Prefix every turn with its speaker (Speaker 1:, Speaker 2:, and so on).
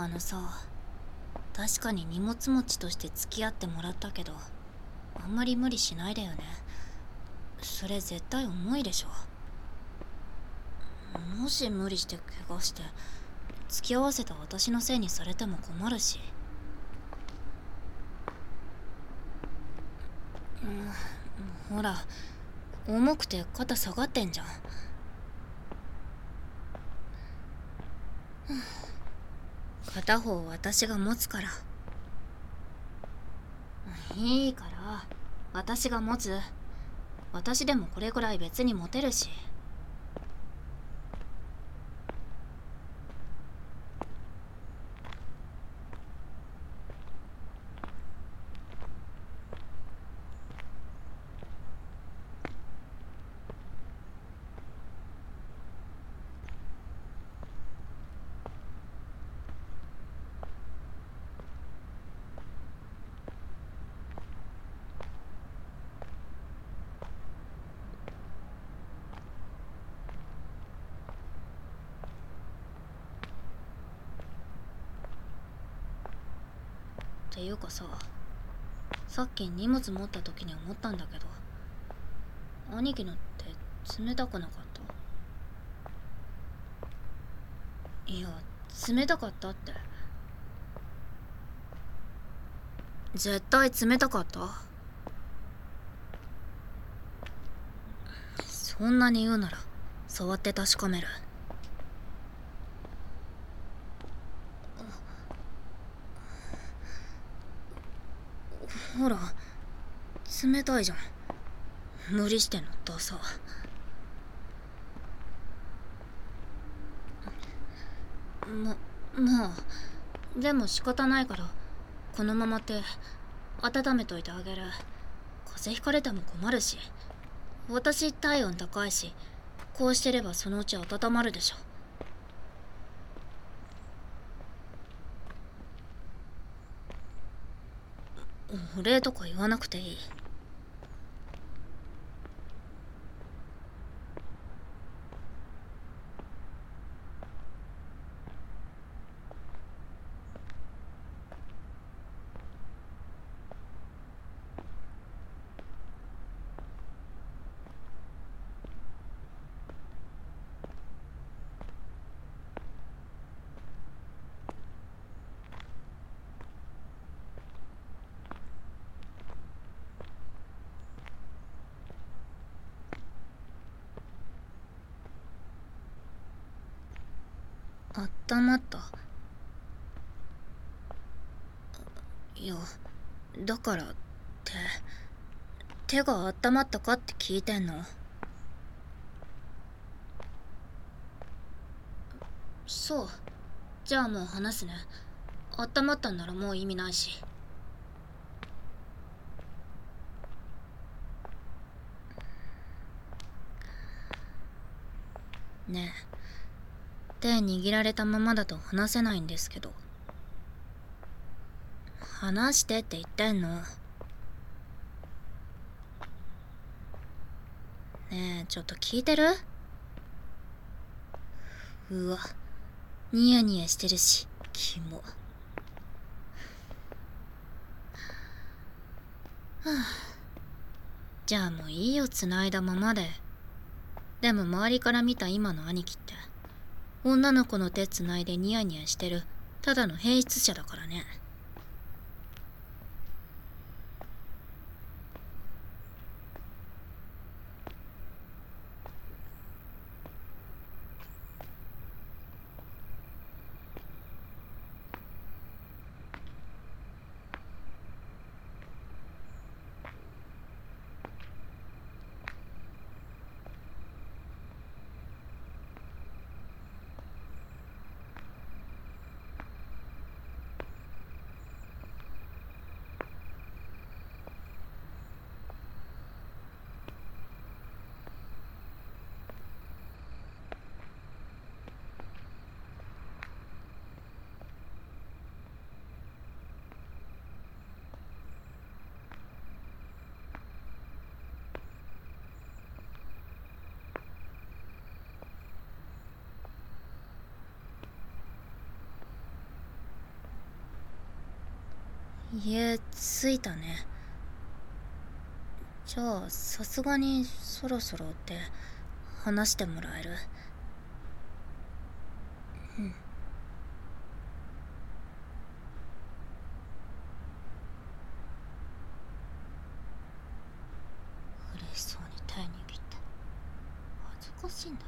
Speaker 1: あのさ確かに荷物持ちとして付き合ってもらったけどあんまり無理しないでよね。それ絶対重いでしょ。もし無理して怪我して付き合わせた私のせいにされても困るし。うんほら重くて肩下がってんじゃん。片方私が持つから。いいから。私が持つ。私でもこれくらい別に持てるし。ていうかさ。さっき荷物持った時に思ったんだけど。兄貴のって冷たくなかった？いや冷たかったって。絶対冷たかった？そんなに言うなら触って確かめる。ほら冷たいじゃん。無理してんのダサ。ままあでも仕方ないからこのままって温めといてあげる。風邪ひかれても困るし。私体温高いしこうしてればそのうち温まるでしょ。お礼とか言わなくていい。あったまった？いやだからって手があったまったかって聞いてんの？そう。じゃあもう話すね。あったまったんならもう意味ないし。ねえ。手握られたままだと話せないんですけど。話してって言ってんの？ねえちょっと聞いてる？うわニヤニヤしてるしキモ。はあ。じゃあもういいよ繋いだままで。でも周りから見た今の兄貴って。女の子の手つないでニヤニヤしてる。ただの変質者だからね。家着いたね。じゃあさすがにそろそろって話してもらえる？うん。嬉しそうに手握って恥ずかしいんだ